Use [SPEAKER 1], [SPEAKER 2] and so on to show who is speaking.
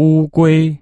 [SPEAKER 1] 乌龟。